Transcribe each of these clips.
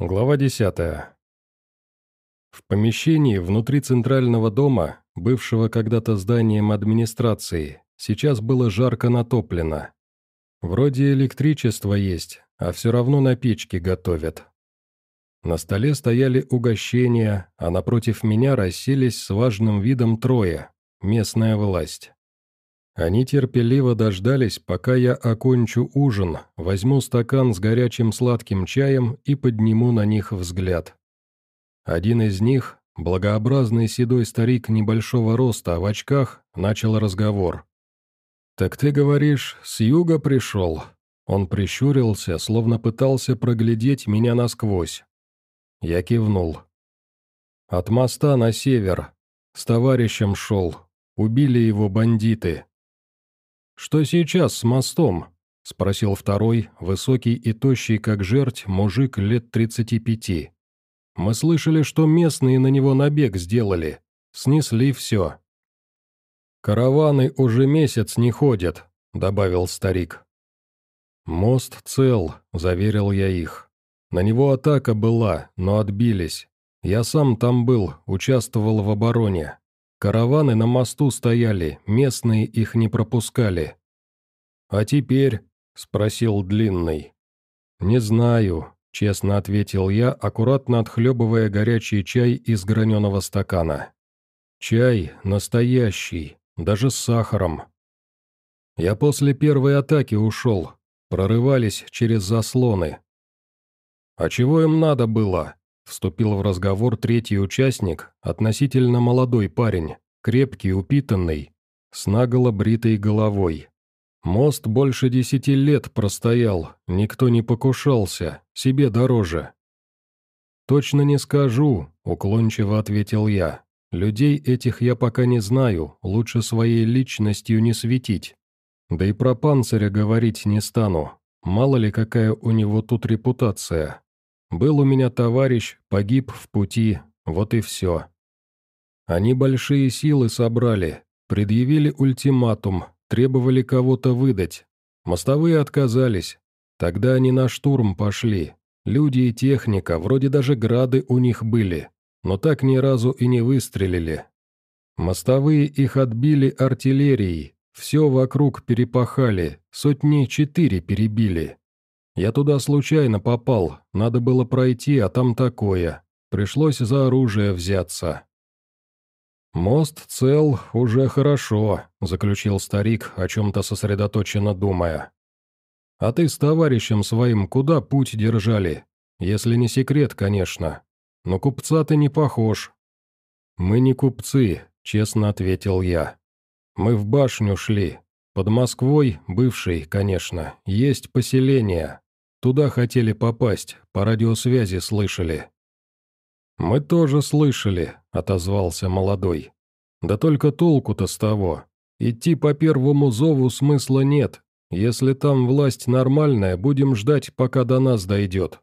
Глава 10. В помещении внутри центрального дома, бывшего когда-то зданием администрации, сейчас было жарко натоплено. Вроде электричество есть, а все равно на печке готовят. На столе стояли угощения, а напротив меня расселись с важным видом трое, местная власть. Они терпеливо дождались, пока я окончу ужин, возьму стакан с горячим сладким чаем и подниму на них взгляд. Один из них, благообразный седой старик небольшого роста в очках, начал разговор. «Так ты говоришь, с юга пришел?» Он прищурился, словно пытался проглядеть меня насквозь. Я кивнул. «От моста на север. С товарищем шел. Убили его бандиты. «Что сейчас с мостом?» — спросил второй, высокий и тощий, как жерть, мужик лет тридцати пяти. «Мы слышали, что местные на него набег сделали. Снесли все». «Караваны уже месяц не ходят», — добавил старик. «Мост цел», — заверил я их. «На него атака была, но отбились. Я сам там был, участвовал в обороне. Караваны на мосту стояли, местные их не пропускали. «А теперь?» — спросил Длинный. «Не знаю», — честно ответил я, аккуратно отхлебывая горячий чай из граненого стакана. «Чай настоящий, даже с сахаром». Я после первой атаки ушел, прорывались через заслоны. «А чего им надо было?» Вступил в разговор третий участник, относительно молодой парень, крепкий, упитанный, с наголо бритой головой. Мост больше десяти лет простоял, никто не покушался, себе дороже. «Точно не скажу», — уклончиво ответил я. «Людей этих я пока не знаю, лучше своей личностью не светить. Да и про панциря говорить не стану, мало ли какая у него тут репутация. Был у меня товарищ, погиб в пути, вот и все. Они большие силы собрали, предъявили ультиматум, требовали кого-то выдать. Мостовые отказались. Тогда они на штурм пошли. Люди и техника, вроде даже грады у них были, но так ни разу и не выстрелили. Мостовые их отбили артиллерией, все вокруг перепахали, сотни четыре перебили. Я туда случайно попал, надо было пройти, а там такое. Пришлось за оружие взяться. «Мост цел, уже хорошо», — заключил старик, о чем-то сосредоточенно думая. «А ты с товарищем своим куда путь держали? Если не секрет, конечно. Но купца ты не похож». «Мы не купцы», — честно ответил я. «Мы в башню шли. Под Москвой, бывшей, конечно, есть поселение. Туда хотели попасть, по радиосвязи слышали. «Мы тоже слышали», — отозвался молодой. «Да только толку-то с того. Идти по первому зову смысла нет. Если там власть нормальная, будем ждать, пока до нас дойдет».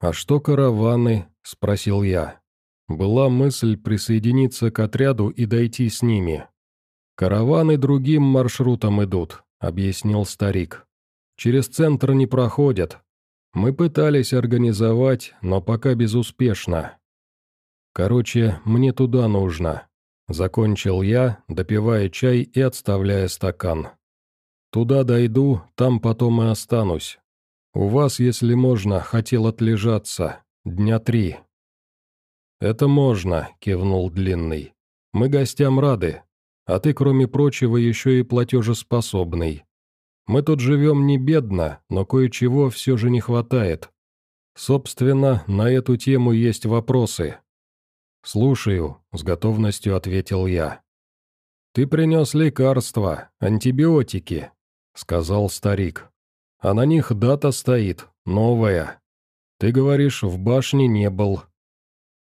«А что караваны?» — спросил я. Была мысль присоединиться к отряду и дойти с ними. «Караваны другим маршрутом идут», — объяснил старик. Через центр не проходят. Мы пытались организовать, но пока безуспешно. Короче, мне туда нужно. Закончил я, допивая чай и отставляя стакан. Туда дойду, там потом и останусь. У вас, если можно, хотел отлежаться. Дня три. «Это можно», — кивнул Длинный. «Мы гостям рады. А ты, кроме прочего, еще и платежеспособный. Мы тут живем не бедно, но кое-чего все же не хватает. Собственно, на эту тему есть вопросы». «Слушаю», — с готовностью ответил я. «Ты принес лекарства, антибиотики», — сказал старик. «А на них дата стоит, новая. Ты говоришь, в башне не был».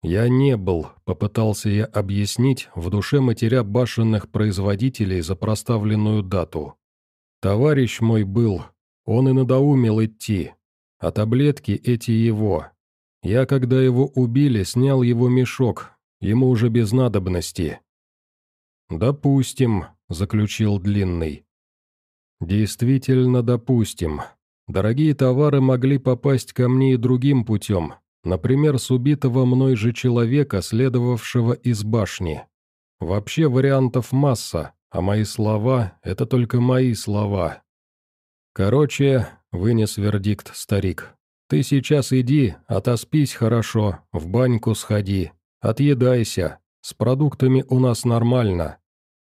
«Я не был», — попытался я объяснить, в душе матеря башенных производителей за проставленную дату. Товарищ мой был, он и надоумел идти, а таблетки эти его. Я, когда его убили, снял его мешок, ему уже без надобности». «Допустим», — заключил Длинный. «Действительно допустим. Дорогие товары могли попасть ко мне и другим путем, Например, с убитого мной же человека, следовавшего из башни. Вообще вариантов масса, а мои слова — это только мои слова. Короче, вынес вердикт старик. Ты сейчас иди, отоспись хорошо, в баньку сходи, отъедайся, с продуктами у нас нормально.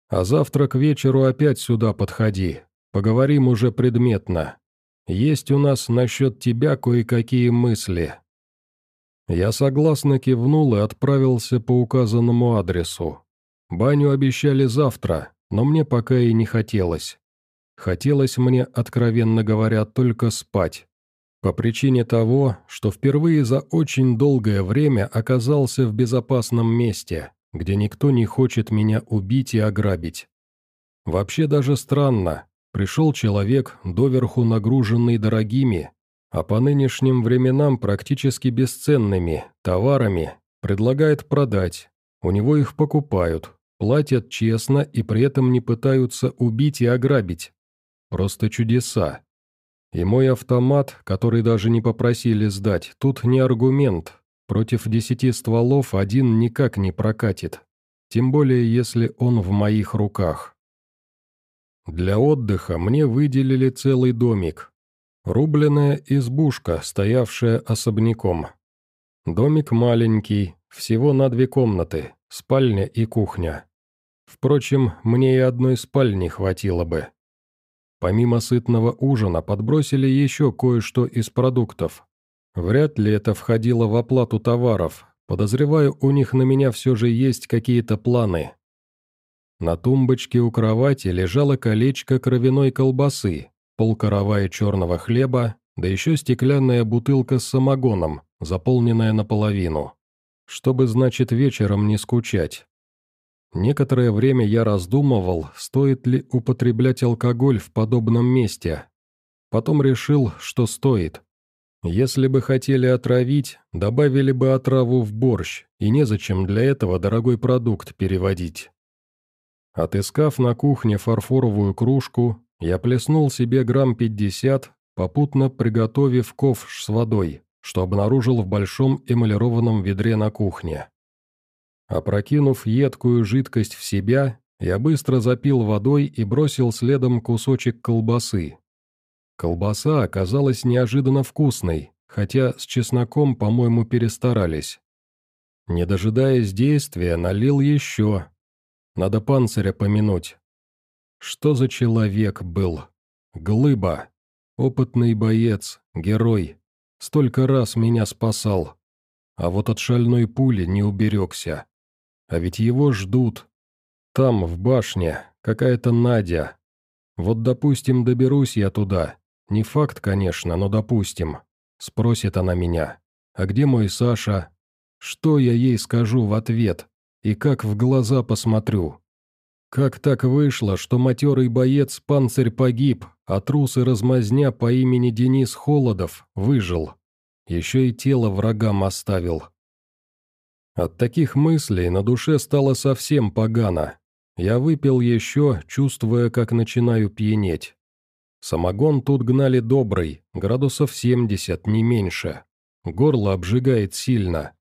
А завтра к вечеру опять сюда подходи, поговорим уже предметно. Есть у нас насчет тебя кое-какие мысли». Я согласно кивнул и отправился по указанному адресу. Баню обещали завтра, но мне пока и не хотелось. Хотелось мне, откровенно говоря, только спать. По причине того, что впервые за очень долгое время оказался в безопасном месте, где никто не хочет меня убить и ограбить. Вообще даже странно, пришел человек, доверху нагруженный дорогими, а по нынешним временам практически бесценными, товарами, предлагает продать, у него их покупают, платят честно и при этом не пытаются убить и ограбить. Просто чудеса. И мой автомат, который даже не попросили сдать, тут не аргумент. Против десяти стволов один никак не прокатит. Тем более, если он в моих руках. Для отдыха мне выделили целый домик. Рубленная избушка, стоявшая особняком. Домик маленький, всего на две комнаты, спальня и кухня. Впрочем, мне и одной спальни хватило бы. Помимо сытного ужина подбросили еще кое-что из продуктов. Вряд ли это входило в оплату товаров. Подозреваю, у них на меня все же есть какие-то планы. На тумбочке у кровати лежало колечко кровяной колбасы, полкоровая черного хлеба, да еще стеклянная бутылка с самогоном, заполненная наполовину. Чтобы, значит, вечером не скучать. Некоторое время я раздумывал, стоит ли употреблять алкоголь в подобном месте. Потом решил, что стоит. Если бы хотели отравить, добавили бы отраву в борщ, и незачем для этого дорогой продукт переводить. Отыскав на кухне фарфоровую кружку, я плеснул себе грамм пятьдесят, попутно приготовив ковш с водой, что обнаружил в большом эмалированном ведре на кухне. Опрокинув едкую жидкость в себя, я быстро запил водой и бросил следом кусочек колбасы. Колбаса оказалась неожиданно вкусной, хотя с чесноком, по-моему, перестарались. Не дожидаясь действия, налил еще. Надо панциря помянуть. Что за человек был? Глыба. Опытный боец, герой. Столько раз меня спасал. А вот от шальной пули не уберегся. А ведь его ждут. Там, в башне, какая-то Надя. Вот, допустим, доберусь я туда. Не факт, конечно, но допустим. Спросит она меня. А где мой Саша? Что я ей скажу в ответ? И как в глаза посмотрю? Как так вышло, что матерый боец Панцирь погиб, а трус и размазня по имени Денис Холодов выжил? Еще и тело врагам оставил. От таких мыслей на душе стало совсем погано. Я выпил еще, чувствуя, как начинаю пьянеть. Самогон тут гнали добрый, градусов 70, не меньше. Горло обжигает сильно.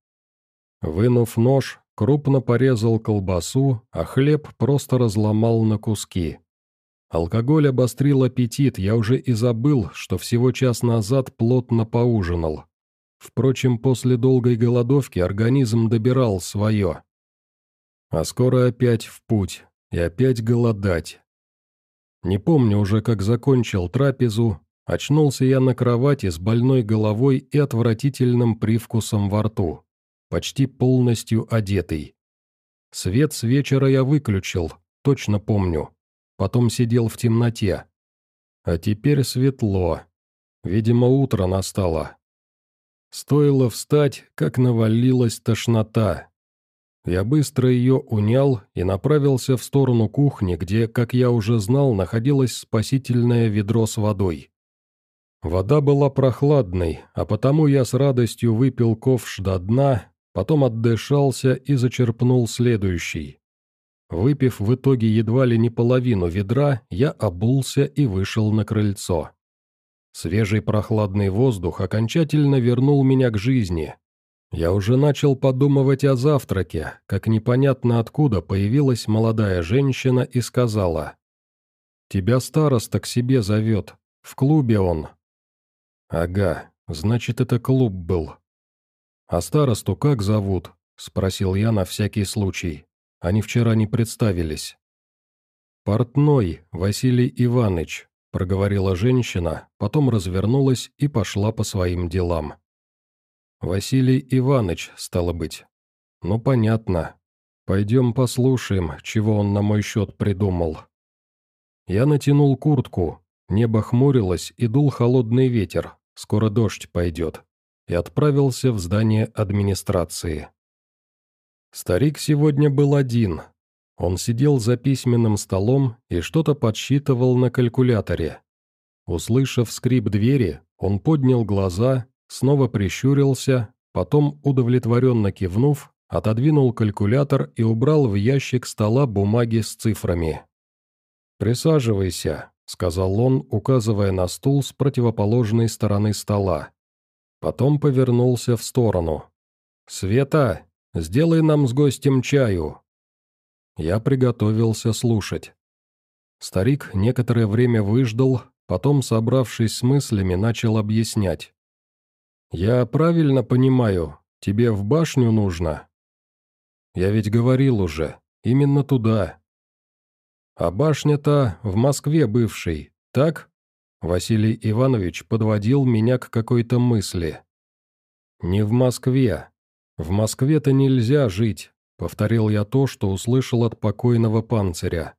Вынув нож, крупно порезал колбасу, а хлеб просто разломал на куски. Алкоголь обострил аппетит, я уже и забыл, что всего час назад плотно поужинал. Впрочем, после долгой голодовки организм добирал свое. А скоро опять в путь, и опять голодать. Не помню уже, как закончил трапезу, очнулся я на кровати с больной головой и отвратительным привкусом во рту, почти полностью одетый. Свет с вечера я выключил, точно помню. Потом сидел в темноте. А теперь светло. Видимо, утро настало. Стоило встать, как навалилась тошнота. Я быстро ее унял и направился в сторону кухни, где, как я уже знал, находилось спасительное ведро с водой. Вода была прохладной, а потому я с радостью выпил ковш до дна, потом отдышался и зачерпнул следующий. Выпив в итоге едва ли не половину ведра, я обулся и вышел на крыльцо. Свежий прохладный воздух окончательно вернул меня к жизни. Я уже начал подумывать о завтраке, как непонятно откуда появилась молодая женщина и сказала. «Тебя староста к себе зовет. В клубе он». «Ага, значит, это клуб был». «А старосту как зовут?» – спросил я на всякий случай. Они вчера не представились. «Портной, Василий Иванович», – проговорила женщина, потом развернулась и пошла по своим делам. «Василий Иванович, стало быть. Ну, понятно. Пойдем послушаем, чего он на мой счет придумал». Я натянул куртку, небо хмурилось и дул холодный ветер, скоро дождь пойдет, и отправился в здание администрации. Старик сегодня был один. Он сидел за письменным столом и что-то подсчитывал на калькуляторе. Услышав скрип двери, он поднял глаза снова прищурился, потом, удовлетворенно кивнув, отодвинул калькулятор и убрал в ящик стола бумаги с цифрами. «Присаживайся», — сказал он, указывая на стул с противоположной стороны стола. Потом повернулся в сторону. «Света, сделай нам с гостем чаю». Я приготовился слушать. Старик некоторое время выждал, потом, собравшись с мыслями, начал объяснять. «Я правильно понимаю, тебе в башню нужно?» «Я ведь говорил уже, именно туда». «А башня-то в Москве бывшей, так?» Василий Иванович подводил меня к какой-то мысли. «Не в Москве. В Москве-то нельзя жить», — повторил я то, что услышал от покойного панциря.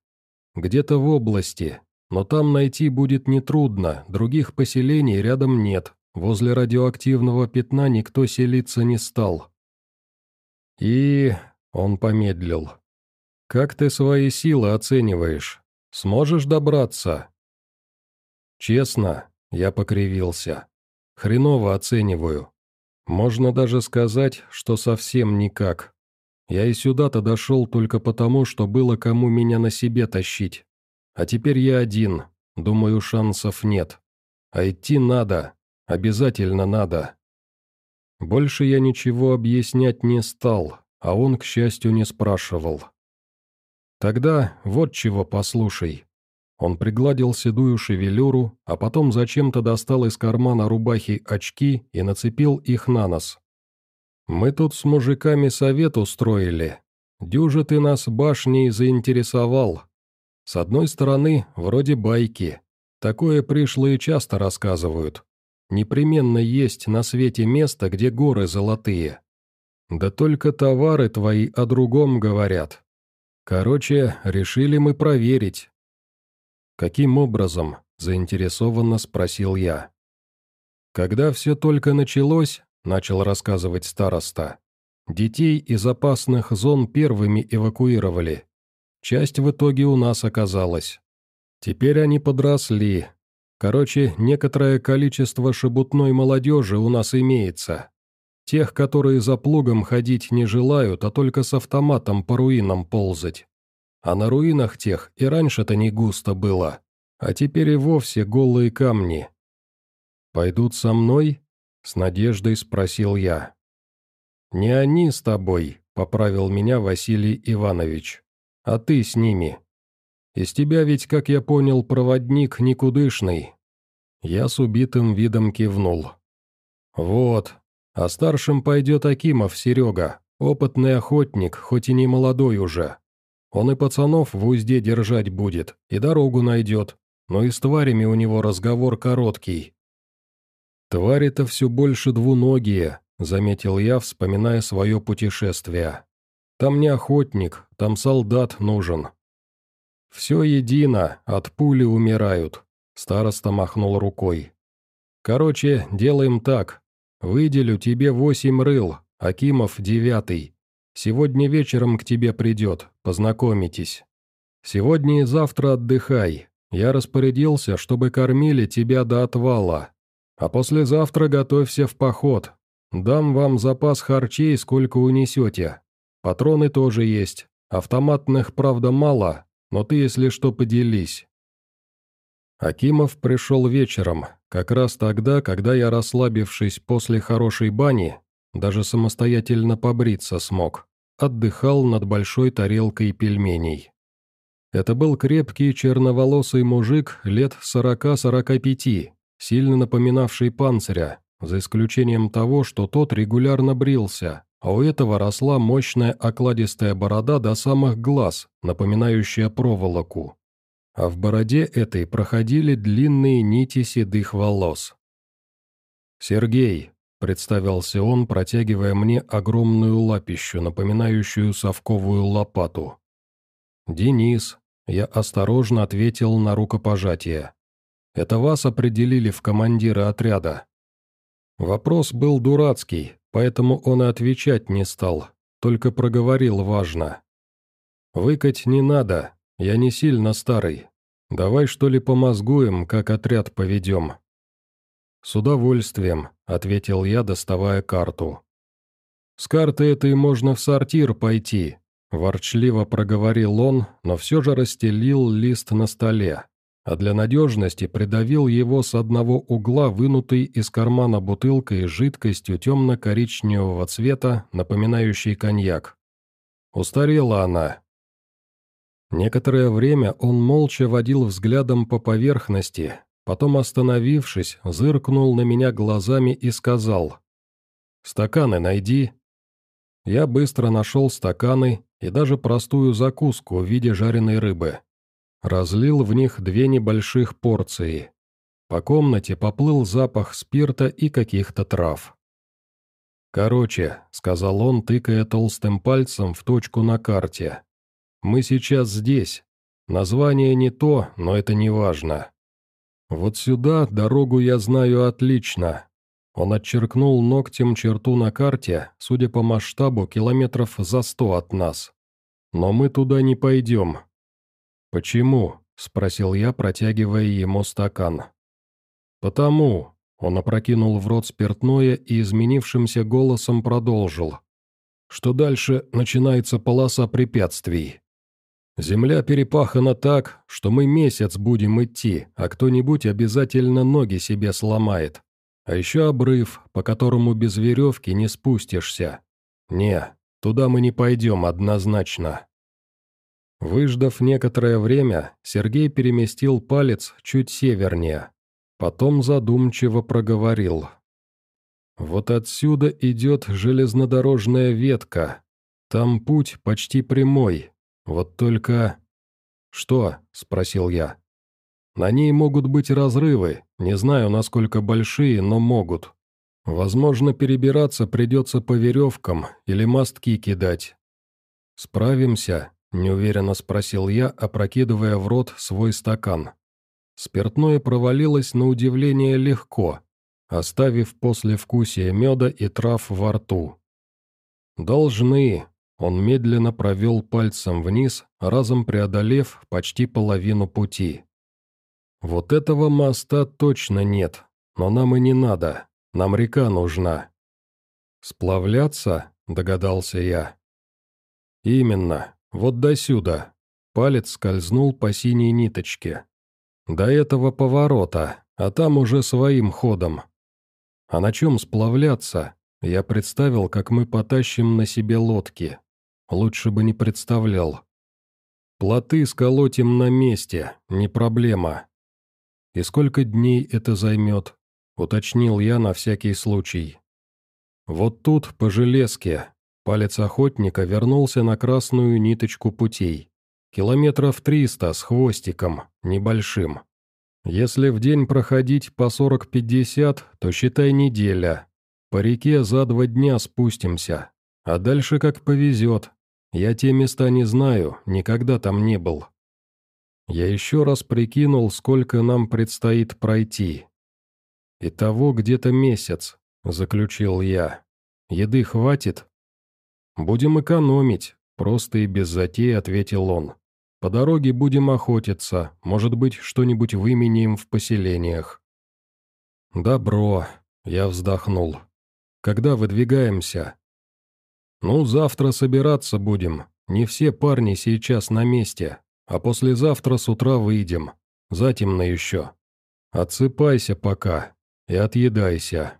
«Где-то в области, но там найти будет нетрудно, других поселений рядом нет, Возле радиоактивного пятна никто селиться не стал. И... он помедлил. «Как ты свои силы оцениваешь? Сможешь добраться?» «Честно», — я покривился. «Хреново оцениваю. Можно даже сказать, что совсем никак. Я и сюда-то дошел только потому, что было кому меня на себе тащить. А теперь я один, думаю, шансов нет. А идти надо, Обязательно надо. Больше я ничего объяснять не стал, а он, к счастью, не спрашивал. Тогда вот чего послушай. Он пригладил седую шевелюру, а потом зачем-то достал из кармана рубахи очки и нацепил их на нос. «Мы тут с мужиками совет устроили. Дюжи ты нас башней заинтересовал. С одной стороны, вроде байки. Такое пришлые часто рассказывают. Непременно есть на свете место, где горы золотые. Да только товары твои о другом говорят. Короче, решили мы проверить. Каким образом? Заинтересованно спросил я. Когда все только началось, начал рассказывать староста, детей из опасных зон первыми эвакуировали. Часть в итоге у нас оказалась. Теперь они подросли, Короче, некоторое количество шебутной молодежи у нас имеется. Тех, которые за плугом ходить не желают, а только с автоматом по руинам ползать. А на руинах тех и раньше-то не густо было, а теперь и вовсе голые камни. «Пойдут со мной?» — с надеждой спросил я. «Не они с тобой», — поправил меня Василий Иванович, — «а ты с ними. Из тебя ведь, как я понял, проводник никудышный». Я с убитым видом кивнул. «Вот. А старшим пойдет Акимов Серега, опытный охотник, хоть и не молодой уже. Он и пацанов в узде держать будет, и дорогу найдет, но и с тварями у него разговор короткий». «Твари-то все больше двуногие», — заметил я, вспоминая свое путешествие. «Там не охотник, там солдат нужен, «Все едино, от пули умирают», — староста махнул рукой. «Короче, делаем так. Выделю тебе восемь рыл, Акимов девятый. Сегодня вечером к тебе придет, познакомитесь. Сегодня и завтра отдыхай. Я распорядился, чтобы кормили тебя до отвала. А послезавтра готовься в поход. Дам вам запас харчей, сколько унесете. Патроны тоже есть. Автоматных, правда, мало, но ты, если что, поделись». Акимов пришел вечером, как раз тогда, когда я, расслабившись после хорошей бани, даже самостоятельно побриться смог. Отдыхал над большой тарелкой пельменей. Это был крепкий черноволосый мужик лет сорока-сорока пяти, сильно напоминавший панциря, за исключением того, что тот регулярно брился, а у этого росла мощная окладистая борода до самых глаз, напоминающая проволоку. А в бороде этой проходили длинные нити седых волос. «Сергей», — представился он, протягивая мне огромную лапищу, напоминающую совковую лопату. «Денис», — я осторожно ответил на рукопожатие. «Это вас определили в командиры отряда». Вопрос был дурацкий, поэтому он и отвечать не стал, только проговорил важно. «Выкать не надо, я не сильно старый. Давай что ли помозгуем, как отряд поведем». «С удовольствием», — ответил я, доставая карту. «С карты этой можно в сортир пойти», — ворчливо проговорил он, но все же расстелил лист на столе, а для надежности придавил его с одного угла вынутой из кармана бутылкой жидкостью темно-коричневого цвета, напоминающей коньяк. Устарела она. Некоторое время он молча водил взглядом по поверхности, Потом, остановившись, зыркнул на меня глазами и сказал. «Стаканы найди». Я быстро нашел стаканы и даже простую закуску в виде жареной рыбы. Разлил в них две небольших порции. По комнате поплыл запах спирта и каких-то трав. «Короче», — сказал он, тыкая толстым пальцем в точку на карте. «Мы сейчас здесь. Название не то, но это не важно. «Вот сюда дорогу я знаю отлично». Он отчеркнул ногтем черту на карте, судя по масштабу, километров за сто от нас. «Но мы туда не пойдем». «Почему?» – спросил я, протягивая ему стакан. «Потому», – он опрокинул в рот спиртное и изменившимся голосом продолжил, «что дальше начинается полоса препятствий. Земля перепахана так, что мы месяц будем идти, а кто-нибудь обязательно ноги себе сломает. А еще обрыв, по которому без веревки не спустишься. Не, туда мы не пойдем однозначно. Выждав некоторое время, Сергей переместил палец чуть севернее. Потом задумчиво проговорил. «Вот отсюда идет железнодорожная ветка. Там путь почти прямой, вот только...» «Что?» – спросил я. «На ней могут быть разрывы, не знаю, насколько большие, но могут. Возможно, перебираться придется по веревкам или мостки кидать». «Справимся?» – неуверенно спросил я, опрокидывая в рот свой стакан. Спиртное провалилось на удивление легко, оставив послевкусие меда и трав во рту. «Должны», он медленно провел пальцем вниз, разом преодолев почти половину пути. «Вот этого моста точно нет, но нам и не надо, нам река нужна». «Сплавляться?» – догадался я. «Именно, вот до сюда». Палец скользнул по синей ниточке. «До этого поворота, а там уже своим ходом». «А на чем сплавляться?» Я представил, как мы потащим на себе лодки. Лучше бы не представлял. Плоты сколотим на месте, не проблема. И сколько дней это займет, уточнил я на всякий случай. Вот тут, по железке, палец охотника вернулся на красную ниточку путей. Километров триста с хвостиком, небольшим. Если в день проходить по сорок-пятьдесят, то считай неделя. По реке за два дня спустимся, а дальше как повезет, я те места не знаю, никогда там не был. Я еще раз прикинул, сколько нам предстоит пройти. «Итого где-то месяц», — заключил я. «Еды хватит?» «Будем экономить», — просто и без затей ответил он. «По дороге будем охотиться, может быть, что-нибудь выменяем в поселениях». «Добро», — я вздохнул. «Когда выдвигаемся?» «Ну, завтра собираться будем. Не все парни сейчас на месте. А послезавтра с утра выйдем. Затемно еще. Отсыпайся пока и отъедайся».